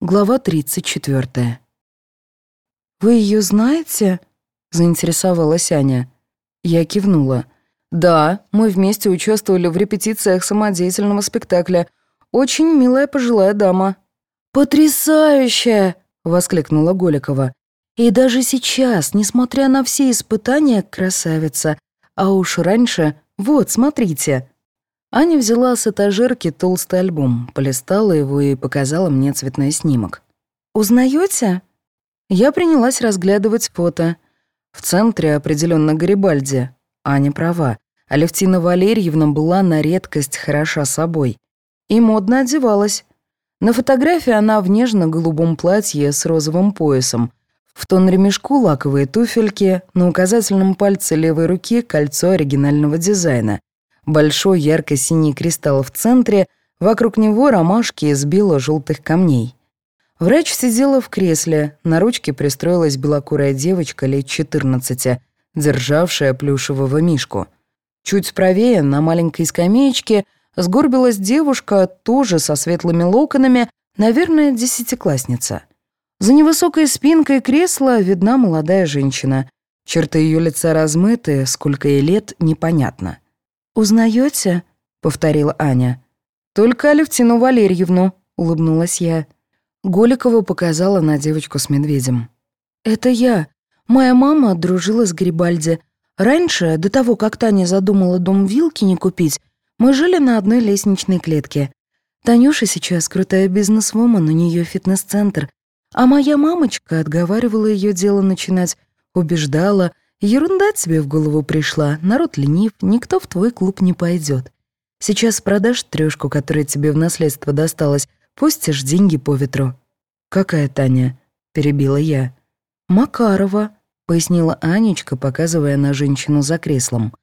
Глава 34. «Вы ее знаете?» — заинтересовалась Аня. Я кивнула. «Да, мы вместе участвовали в репетициях самодеятельного спектакля. Очень милая пожилая дама». «Потрясающая!» — воскликнула Голикова. «И даже сейчас, несмотря на все испытания, красавица. А уж раньше... Вот, смотрите!» Аня взяла с этажерки толстый альбом, полистала его и показала мне цветной снимок. «Узнаете?» Я принялась разглядывать фото. В центре определенно Гарибальди. Аня права. Алевтина Валерьевна была на редкость хороша собой. И модно одевалась. На фотографии она в нежно-голубом платье с розовым поясом. В тон ремешку лаковые туфельки, на указательном пальце левой руки кольцо оригинального дизайна. Большой ярко-синий кристалл в центре, вокруг него ромашки из бело-желтых камней. Врач сидела в кресле, на ручке пристроилась белокурая девочка лет 14, державшая плюшевого мишку. Чуть правее, на маленькой скамеечке, сгорбилась девушка, тоже со светлыми локонами, наверное, десятиклассница. За невысокой спинкой кресла видна молодая женщина. Черты ее лица размыты, сколько ей лет, непонятно. «Узнаете?» — повторила Аня. «Только Алевтину Валерьевну», — улыбнулась я. Голикова показала на девочку с медведем. «Это я. Моя мама дружила с Грибальди. Раньше, до того, как Таня задумала дом вилки не купить, мы жили на одной лестничной клетке. Танюша сейчас крутая бизнесвумен, у нее фитнес-центр. А моя мамочка отговаривала ее дело начинать, убеждала — Ерунда тебе в голову пришла, народ ленив, никто в твой клуб не пойдет. Сейчас продашь трёшку, которая тебе в наследство досталась, пустишь деньги по ветру». «Какая Таня?» — перебила я. «Макарова», — пояснила Анечка, показывая на женщину за креслом.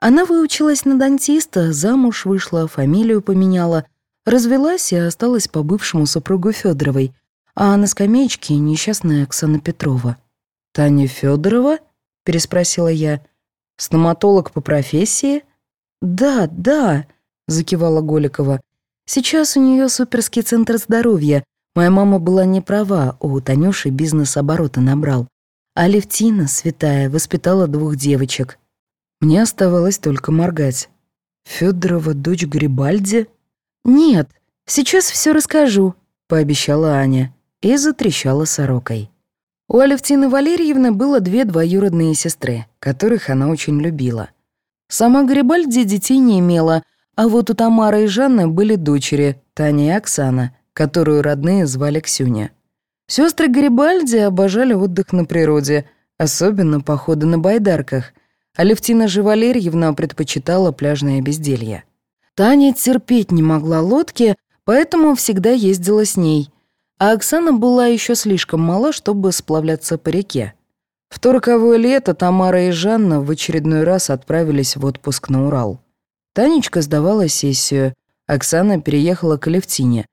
Она выучилась на дантиста, замуж вышла, фамилию поменяла, развелась и осталась по бывшему супругу Федоровой, а на скамеечке несчастная Оксана Петрова. «Таня Федорова? Переспросила я. «Стоматолог по профессии?» «Да, да», — закивала Голикова. «Сейчас у нее суперский центр здоровья. Моя мама была не права, у Танюши бизнес обороты набрал. А Левтина, святая, воспитала двух девочек. Мне оставалось только моргать. Федорова дочь Грибальди? Нет, сейчас все расскажу, пообещала Аня и затрещала сорокой. У Алевтины Валерьевны было две двоюродные сестры, которых она очень любила. Сама Гарибальди детей не имела, а вот у Тамары и Жанны были дочери, Таня и Оксана, которую родные звали Ксюня. Сестры Гарибальди обожали отдых на природе, особенно походы на байдарках. Алевтина же Валерьевна предпочитала пляжное безделье. Таня терпеть не могла лодки, поэтому всегда ездила с ней, а Оксана была еще слишком мала, чтобы сплавляться по реке. В то роковое лето Тамара и Жанна в очередной раз отправились в отпуск на Урал. Танечка сдавала сессию, Оксана переехала к Алевтине.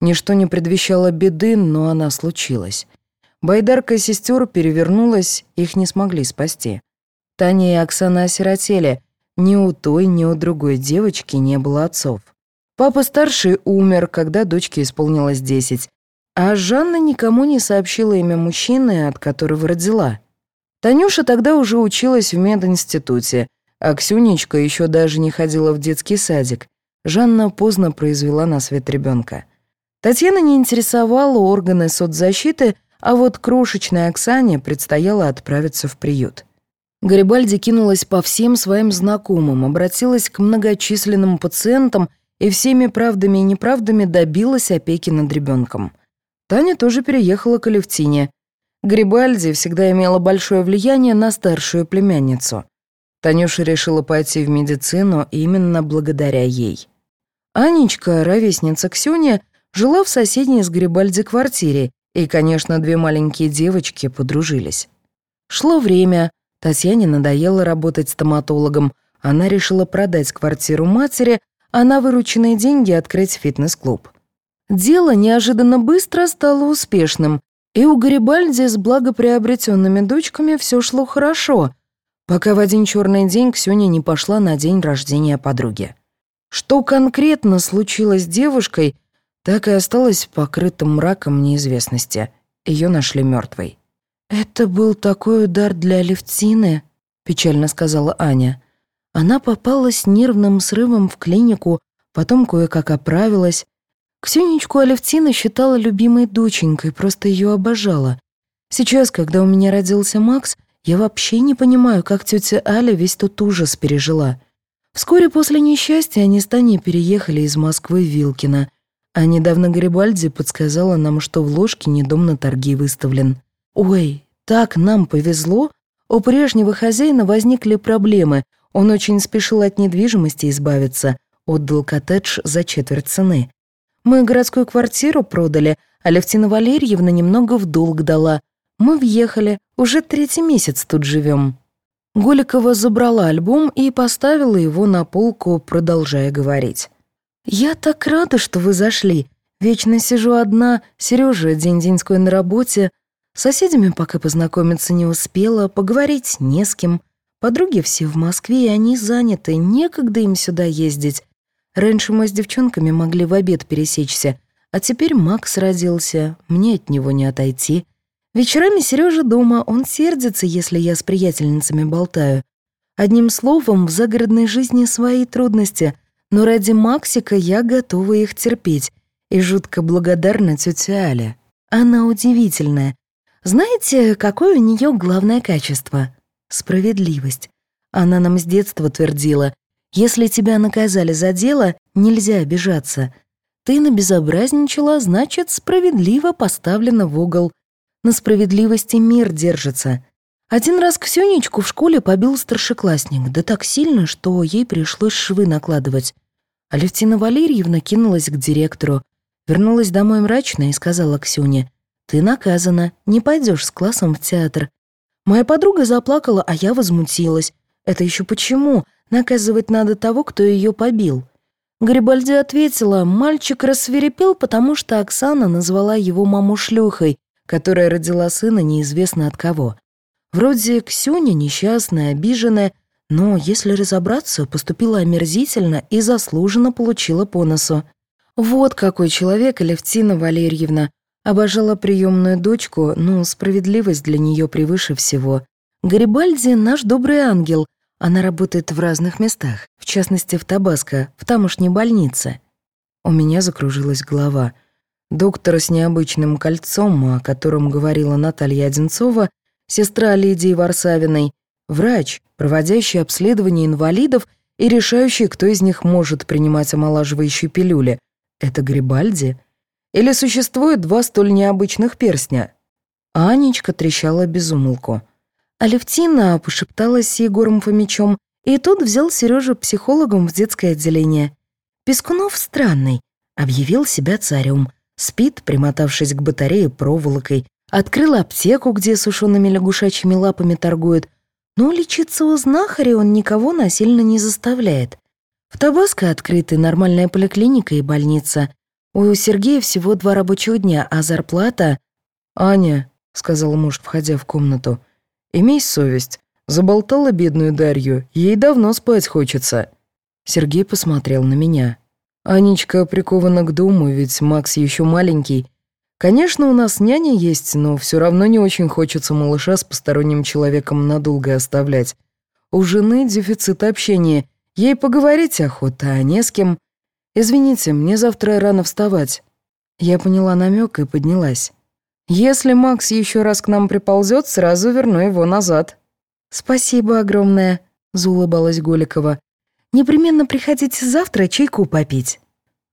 Ничто не предвещало беды, но она случилась. Байдарка сестер перевернулась, их не смогли спасти. Таня и Оксана осиротели. Ни у той, ни у другой девочки не было отцов. Папа старший умер, когда дочке исполнилось десять, а Жанна никому не сообщила имя мужчины, от которого родила. Танюша тогда уже училась в мединституте, а Ксюнечка еще даже не ходила в детский садик. Жанна поздно произвела на свет ребенка. Татьяна не интересовала органы соцзащиты, а вот крошечной Оксане предстояло отправиться в приют. Гарибальди кинулась по всем своим знакомым, обратилась к многочисленным пациентам и всеми правдами и неправдами добилась опеки над ребенком. Таня тоже переехала к Алевтине. Грибальди всегда имела большое влияние на старшую племянницу. Танюша решила пойти в медицину именно благодаря ей. Анечка, ровесница Ксюня, жила в соседней с Грибальди квартире, и, конечно, две маленькие девочки подружились. Шло время, Татьяне надоело работать стоматологом, она решила продать квартиру матери, а на вырученные деньги открыть фитнес-клуб. Дело неожиданно быстро стало успешным, и у Гарибальди с благоприобретенными дочками все шло хорошо, пока в один черный день Ксюня не пошла на день рождения подруги. Что конкретно случилось с девушкой, так и осталась покрытым мраком неизвестности. Ее нашли мертвой. «Это был такой удар для Левтины», — печально сказала Аня. Она попала с нервным срывом в клинику, потом кое-как оправилась. Ксюнечку Алевтина считала любимой доченькой, просто ее обожала. Сейчас, когда у меня родился Макс, я вообще не понимаю, как тетя Аля весь тот ужас пережила. Вскоре после несчастья они с Таней переехали из Москвы в Вилкино, а недавно Гарибальди подсказала нам, что в Ложке дом на торги выставлен. Ой, так нам повезло. У прежнего хозяина возникли проблемы. Он очень спешил от недвижимости избавиться, отдал коттедж за четверть цены. Мы городскую квартиру продали, а Левтина Валерьевна немного в долг дала. Мы въехали, уже третий месяц тут живем. Голикова забрала альбом и поставила его на полку, продолжая говорить. «Я так рада, что вы зашли. Вечно сижу одна, Сережа день-деньской на работе. С соседями пока познакомиться не успела, поговорить не с кем. Подруги все в Москве, и они заняты, некогда им сюда ездить. Раньше мы с девчонками могли в обед пересечься, а теперь Макс родился, мне от него не отойти. Вечерами Сережа дома, он сердится, если я с приятельницами болтаю. Одним словом, в загородной жизни свои трудности, но ради Максика я готова их терпеть и жутко благодарна тете Але. Она удивительная. Знаете, какое у нее главное качество? Справедливость. Она нам с детства твердила, если тебя наказали за дело, нельзя обижаться. Ты набезобразничала, значит, справедливо поставлена в угол. На справедливости мир держится. Один раз Ксюнечку в школе побил старшеклассник, да так сильно, что ей пришлось швы накладывать. Алевтина Валерьевна кинулась к директору, вернулась домой мрачно и сказала Ксюне, «Ты наказана, не пойдешь с классом в театр». Моя подруга заплакала, а я возмутилась. «Это еще почему? Наказывать надо того, кто ее побил». Гарибальди ответила, мальчик рассверепел, потому что Оксана назвала его маму шлюхой, которая родила сына неизвестно от кого. Вроде Ксюня несчастная, обиженная, но, если разобраться, поступила омерзительно и заслуженно получила по носу. Вот какой человек Алевтина Валерьевна. Обожала приемную дочку, но справедливость для нее превыше всего. Гарибальди — наш добрый ангел. Она работает в разных местах, в частности, в Табаско, в тамошней больнице. У меня закружилась голова — Доктор с необычным кольцом, о котором говорила Наталья Одинцова, сестра Лидии Варсавиной, врач, проводящий обследование инвалидов и решающий, кто из них может принимать омолаживающие пилюли. Это Грибальди? Или существует два столь необычных перстня? Анечка трещала безумолку. Алевтина пошепталась с Егором Фомичом, и тут взял Сережу психологом в детское отделение. Пескунов странный, объявил себя царем — Спит, примотавшись к батарее проволокой, открыл аптеку, где сушеными лягушачьими лапами торгует, но лечиться у знахаря он никого насильно не заставляет. В Табаско открыты нормальная поликлиника и больница. У Сергея всего два рабочих дня, а зарплата... «Аня», — сказал муж, входя в комнату, — «имей совесть. Заболтала бедную Дарью, ей давно спать хочется». Сергей посмотрел на меня. Анечка прикована к дому, ведь Макс еще маленький. Конечно, у нас няня есть, но все равно не очень хочется малыша с посторонним человеком надолго оставлять. У жены дефицит общения, ей поговорить охота, а не с кем. Извините, мне завтра рано вставать. Я поняла намек и поднялась. Если Макс еще раз к нам приползет, сразу верну его назад. Спасибо огромное, заулыбалась Голикова. Непременно приходите завтра чайку попить».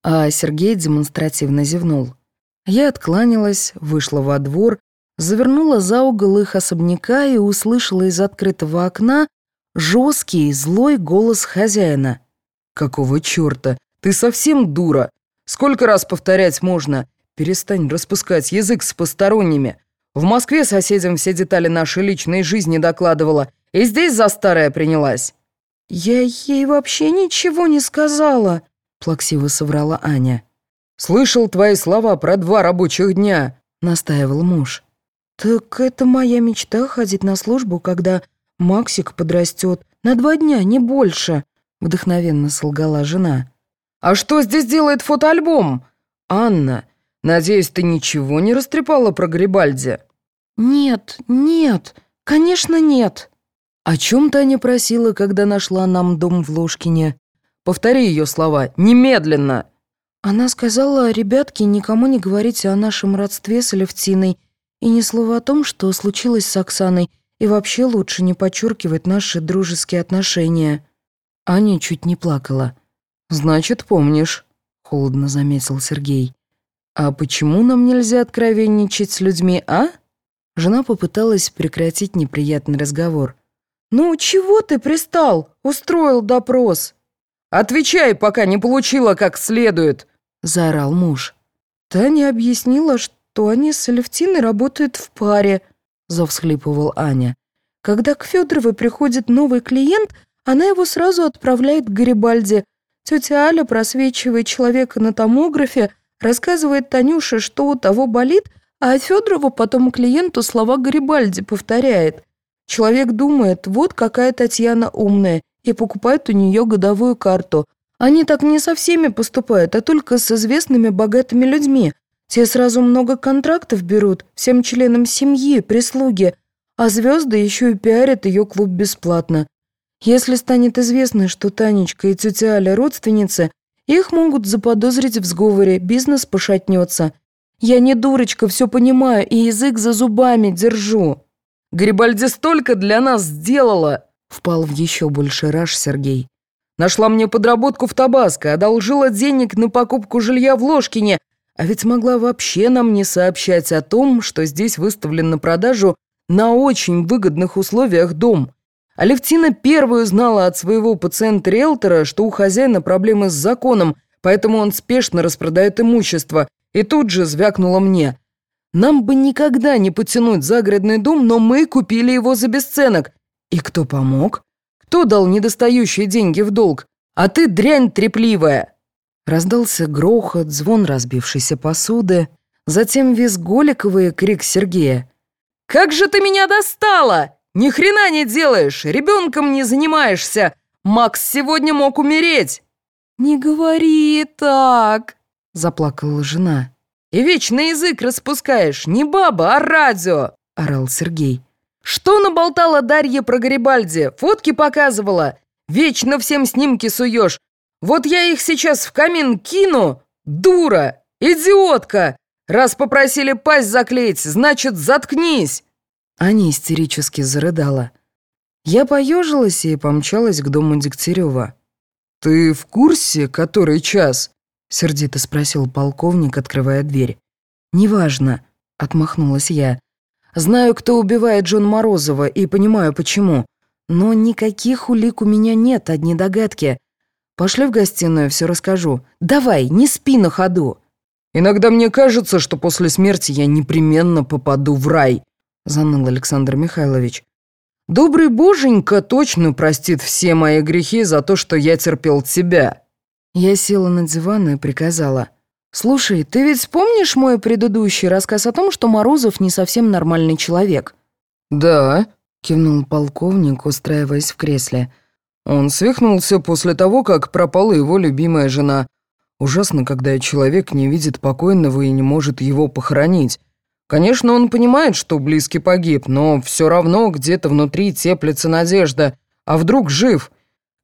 А Сергей демонстративно зевнул. Я откланялась, вышла во двор, завернула за угол их особняка и услышала из открытого окна жесткий, злой голос хозяина. «Какого черта? Ты совсем дура? Сколько раз повторять можно? Перестань распускать язык с посторонними. В Москве соседям все детали нашей личной жизни докладывала, и здесь за старое принялась. «Я ей вообще ничего не сказала», — плаксиво соврала Аня. «Слышал твои слова про два рабочих дня», — настаивал муж. «Так это моя мечта ходить на службу, когда Максик подрастет. На два дня, не больше», — вдохновенно солгала жена. «А что здесь делает фотоальбом?» Анна, надеюсь, ты ничего не растрепала про Грибальди?» «Нет, нет, конечно нет». «О чем Таня просила, когда нашла нам дом в Ложкине? Повтори ее слова, немедленно!» Она сказала, ребятки, никому не говорите о нашем родстве с Алевтиной и ни слова о том, что случилось с Оксаной, и вообще лучше не подчеркивать наши дружеские отношения. Аня чуть не плакала. «Значит, помнишь», — холодно заметил Сергей. «А почему нам нельзя откровенничать с людьми, а?» Жена попыталась прекратить неприятный разговор. «Ну, чего ты пристал? Устроил допрос». «Отвечай, пока не получила как следует», — заорал муж. Таня объяснила, что они с Алевтиной работают в паре, — завсхлипывал Аня. Когда к Федоровой приходит новый клиент, она его сразу отправляет к Гарибальде. Тетя Аля просвечивает человека на томографе, рассказывает Танюше, что у того болит, а Федорова потом клиенту слова Гарибальди повторяет. Человек думает, вот какая Татьяна умная, и покупает у нее годовую карту. Они так не со всеми поступают, а только с известными богатыми людьми. Те сразу много контрактов берут, всем членам семьи, прислуги, а звезды еще и пиарят ее клуб бесплатно. Если станет известно, что Танечка и тетя Аля родственницы, их могут заподозрить в сговоре, бизнес пошатнется. Я не дурочка, все понимаю и язык за зубами держу. Грибальди столько для нас сделала!» Впал в еще больше раж Сергей. «Нашла мне подработку в Табаско, одолжила денег на покупку жилья в Ложкине, а ведь могла вообще нам не сообщать о том, что здесь выставлен на продажу на очень выгодных условиях дом. Алевтина первую знала от своего пациента-риэлтора, что у хозяина проблемы с законом, поэтому он спешно распродает имущество, и тут же звякнула мне. Нам бы никогда не потянуть загородный дом, но мы купили его за бесценок. И кто помог? Кто дал недостающие деньги в долг? А ты дрянь трепливая!» Раздался грохот, звон разбившейся посуды, затем визг Голикова и крик Сергея. «Как же ты меня достала! Ни хрена не делаешь, ребенком не занимаешься! Макс сегодня мог умереть!» «Не говори так!» — заплакала жена. «И вечно язык распускаешь, не баба, а радио!» — орал Сергей. «Что наболтала Дарья про Гарибальди? Фотки показывала? Вечно всем снимки суешь. Вот я их сейчас в камин кину. Дура! Идиотка! Раз попросили пасть заклеить, значит, заткнись!» Аня истерически зарыдала. Я поежилась и помчалась к дому Дегтярева. «Ты в курсе, который час?» — сердито спросил полковник, открывая дверь. «Неважно», — отмахнулась я. Знаю, кто убивает Джон Морозова, и понимаю, почему. Но никаких улик у меня нет, одни догадки. Пошли в гостиную, все расскажу. Давай, не спи на ходу. Иногда мне кажется, что после смерти я непременно попаду в рай, заныл Александр Михайлович. Добрый боженька точно простит все мои грехи за то, что я терпел тебя. Я села на диван и приказала. «Слушай, ты ведь помнишь мой предыдущий рассказ о том, что Морозов не совсем нормальный человек?» «Да», — кивнул полковник, устраиваясь в кресле. «Он свихнулся после того, как пропала его любимая жена. Ужасно, когда человек не видит покойного и не может его похоронить. Конечно, он понимает, что близкий погиб, но все равно где-то внутри теплится надежда. А вдруг жив?»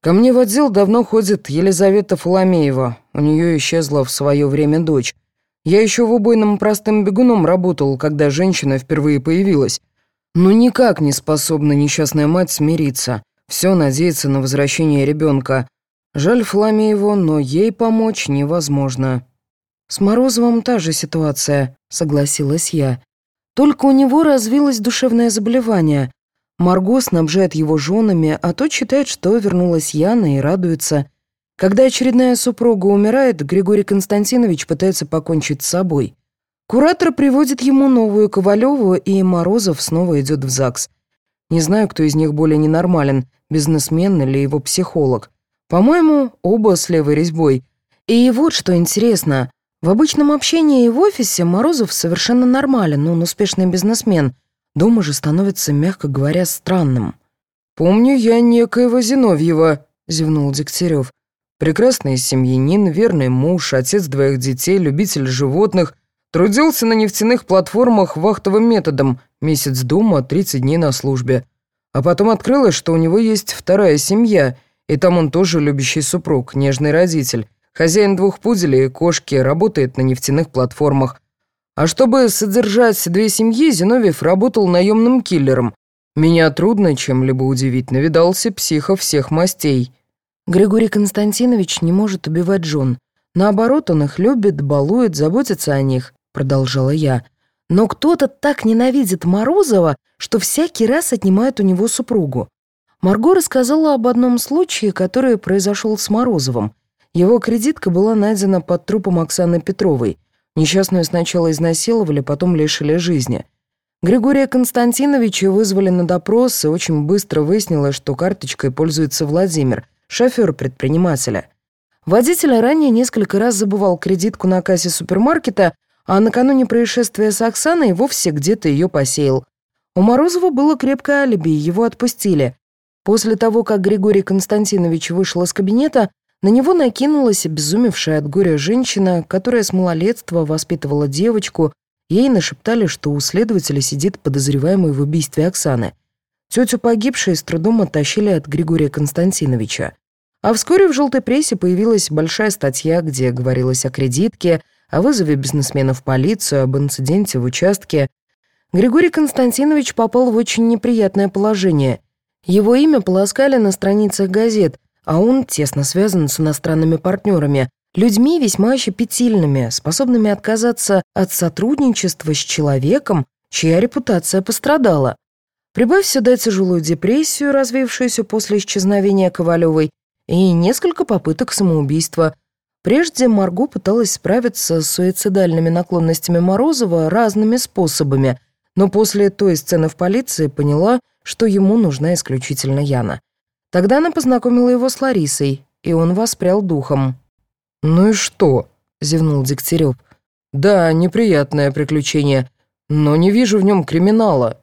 Ко мне в отдел давно ходит Елизавета Фоломеева. У нее исчезла в свое время дочь. Я еще в убойном простым бегуном работал, когда женщина впервые появилась. Но никак не способна несчастная мать смириться. Все надеется на возвращение ребенка. Жаль Фоломееву, но ей помочь невозможно. С Морозовым та же ситуация, согласилась я. Только у него развилось душевное заболевание. Марго снабжает его женами, а тот считает, что вернулась Яна и радуется. Когда очередная супруга умирает, Григорий Константинович пытается покончить с собой. Куратор приводит ему новую Ковалеву, и Морозов снова идет в ЗАГС. Не знаю, кто из них более ненормален, бизнесмен или его психолог. По-моему, оба с левой резьбой. И вот что интересно. В обычном общении и в офисе Морозов совершенно нормален, он успешный бизнесмен – Дома же становится, мягко говоря, странным. «Помню я некоего Зиновьева», — зевнул Дегтярев. Прекрасный семьянин, верный муж, отец двоих детей, любитель животных. Трудился на нефтяных платформах вахтовым методом. Месяц дома, 30 дней на службе. А потом открылось, что у него есть вторая семья, и там он тоже любящий супруг, нежный родитель. Хозяин двух пуделей и кошки, работает на нефтяных платформах. А чтобы содержать две семьи, Зиновьев работал наемным киллером. Меня трудно чем-либо удивить, навидался психов всех мастей. Григорий Константинович не может убивать жен. Наоборот, он их любит, балует, заботится о них, продолжала я. Но кто-то так ненавидит Морозова, что всякий раз отнимает у него супругу. Марго рассказала об одном случае, который произошел с Морозовым. Его кредитка была найдена под трупом Оксаны Петровой. Несчастную сначала изнасиловали, потом лишили жизни. Григория Константиновича вызвали на допрос, и очень быстро выяснилось, что карточкой пользуется Владимир, шофер предпринимателя. Водитель ранее несколько раз забывал кредитку на кассе супермаркета, а накануне происшествия с Оксаной вовсе где-то ее посеял. У Морозова было крепкое алиби, его отпустили. После того, как Григорий Константинович вышел из кабинета, на него накинулась обезумевшая от горя женщина, которая с малолетства воспитывала девочку. Ей нашептали, что у следователя сидит подозреваемый в убийстве Оксаны. Тетю погибшей с трудом оттащили от Григория Константиновича. А вскоре в желтой прессе появилась большая статья, где говорилось о кредитке, о вызове бизнесмена в полицию, об инциденте в участке. Григорий Константинович попал в очень неприятное положение. Его имя полоскали на страницах газет, а он тесно связан с иностранными партнерами, людьми весьма щепетильными, способными отказаться от сотрудничества с человеком, чья репутация пострадала. Прибавь сюда тяжелую депрессию, развившуюся после исчезновения Ковалевой, и несколько попыток самоубийства. Прежде Марго пыталась справиться с суицидальными наклонностями Морозова разными способами, но после той сцены в полиции поняла, что ему нужна исключительно Яна. Тогда она познакомила его с Ларисой, и он воспрял духом. «Ну и что?» — зевнул Дегтярев. «Да, неприятное приключение, но не вижу в нем криминала.